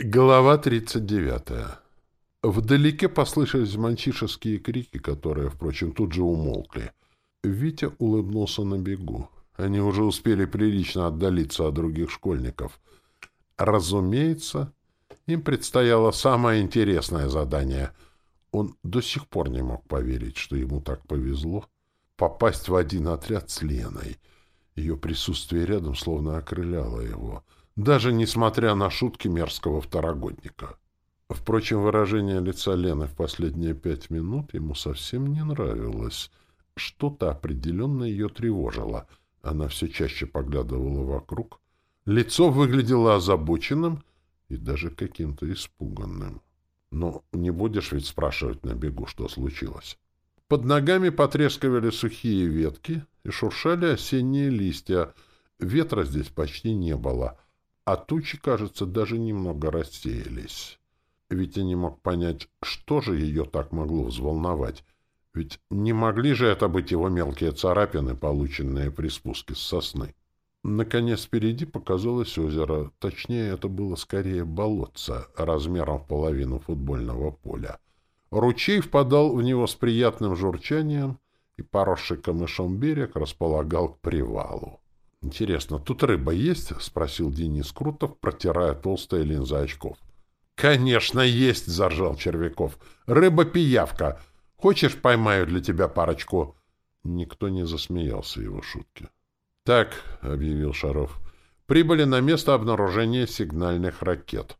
Глава 39. Вдалеке послышались мальчишеские крики, которые, впрочем, тут же умолкли. Витя улыбнулся на бегу. Они уже успели прилично отдалиться от других школьников. Разумеется, им предстояло самое интересное задание. Он до сих пор не мог поверить, что ему так повезло попасть в один отряд с Леной. Ее присутствие рядом словно окрыляло его — даже несмотря на шутки мерзкого второгодника. Впрочем, выражение лица Лены в последние пять минут ему совсем не нравилось. Что-то определенно ее тревожило. Она все чаще поглядывала вокруг. Лицо выглядело озабоченным и даже каким-то испуганным. Но не будешь ведь спрашивать на бегу, что случилось. Под ногами потрескивали сухие ветки и шуршали осенние листья. Ветра здесь почти не было — а тучи, кажется, даже немного рассеялись. Витя не мог понять, что же ее так могло взволновать. Ведь не могли же это быть его мелкие царапины, полученные при спуске с сосны. Наконец впереди показалось озеро, точнее, это было скорее болотце, размером в половину футбольного поля. Ручей впадал в него с приятным журчанием, и поросший камышом берег располагал к привалу. «Интересно, тут рыба есть?» — спросил Денис Крутов, протирая толстые линзы очков. «Конечно, есть!» — заржал Червяков. «Рыба-пиявка! Хочешь, поймаю для тебя парочку?» Никто не засмеялся его шутки. «Так», — объявил Шаров, — «прибыли на место обнаружения сигнальных ракет».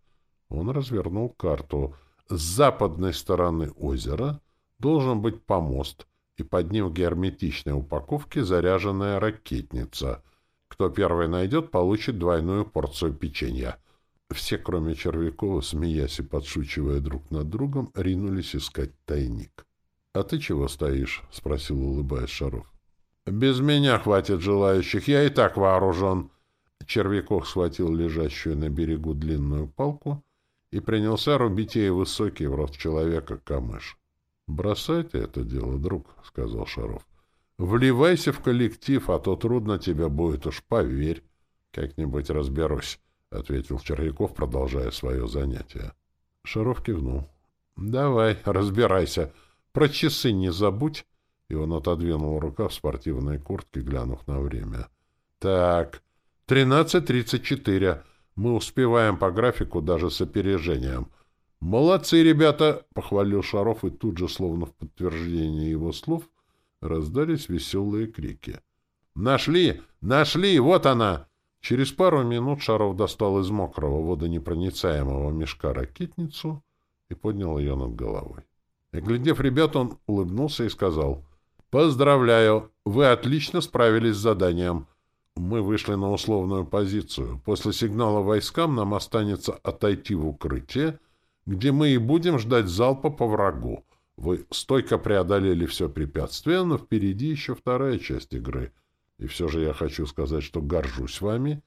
Он развернул карту. С западной стороны озера должен быть помост, и под ним в герметичной упаковке заряженная ракетница — кто первый найдет, получит двойную порцию печенья. Все, кроме Червякова, смеясь и подшучивая друг над другом, ринулись искать тайник. — А ты чего стоишь? — спросил, улыбаясь Шаров. — Без меня хватит желающих, я и так вооружен. Червяков схватил лежащую на берегу длинную палку и принялся рубить ей высокий в рост человека камыш. — Бросай ты это дело, друг, — сказал Шаров. Вливайся в коллектив, а то трудно тебе будет, уж поверь. Как-нибудь разберусь, — ответил Червяков, продолжая свое занятие. Шаров кивнул. — Давай, разбирайся. Про часы не забудь. И он отодвинул рука в спортивной куртке, глянув на время. — Так, тринадцать тридцать четыре. Мы успеваем по графику даже с опережением. — Молодцы, ребята! — похвалил Шаров, и тут же, словно в подтверждение его слов, Раздались веселые крики. «Нашли! Нашли! Вот она!» Через пару минут Шаров достал из мокрого водонепроницаемого мешка ракетницу и поднял ее над головой. Оглядев ребят, он улыбнулся и сказал, «Поздравляю! Вы отлично справились с заданием. Мы вышли на условную позицию. После сигнала войскам нам останется отойти в укрытие, где мы и будем ждать залпа по врагу. Вы стойко преодолели все препятствия, но впереди еще вторая часть игры. И все же я хочу сказать, что горжусь вами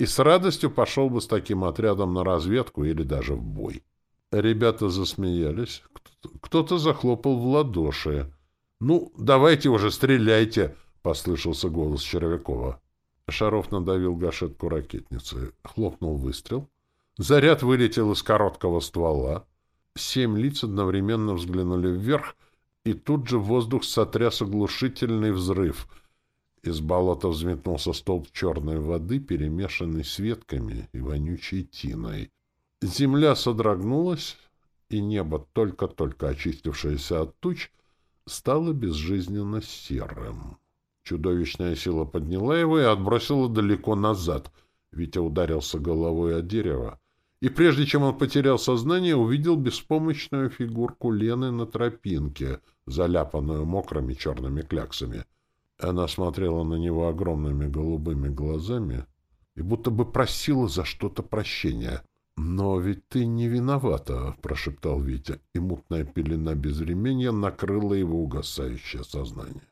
и с радостью пошел бы с таким отрядом на разведку или даже в бой. Ребята засмеялись. Кто-то захлопал в ладоши. «Ну, давайте уже стреляйте!» — послышался голос Червякова. Шаров надавил гашетку ракетницы. Хлопнул выстрел. Заряд вылетел из короткого ствола. Семь лиц одновременно взглянули вверх, и тут же воздух сотряс оглушительный взрыв. Из болота взметнулся столб черной воды, перемешанный с ветками и вонючей тиной. Земля содрогнулась, и небо, только-только очистившееся от туч, стало безжизненно серым. Чудовищная сила подняла его и отбросила далеко назад. Витя ударился головой о дерево, и прежде чем он потерял сознание, увидел беспомощную фигурку Лены на тропинке, заляпанную мокрыми черными кляксами. Она смотрела на него огромными голубыми глазами и будто бы просила за что-то прощения. «Но ведь ты не виновата», — прошептал Витя, и мутная пелена безвременья накрыла его угасающее сознание.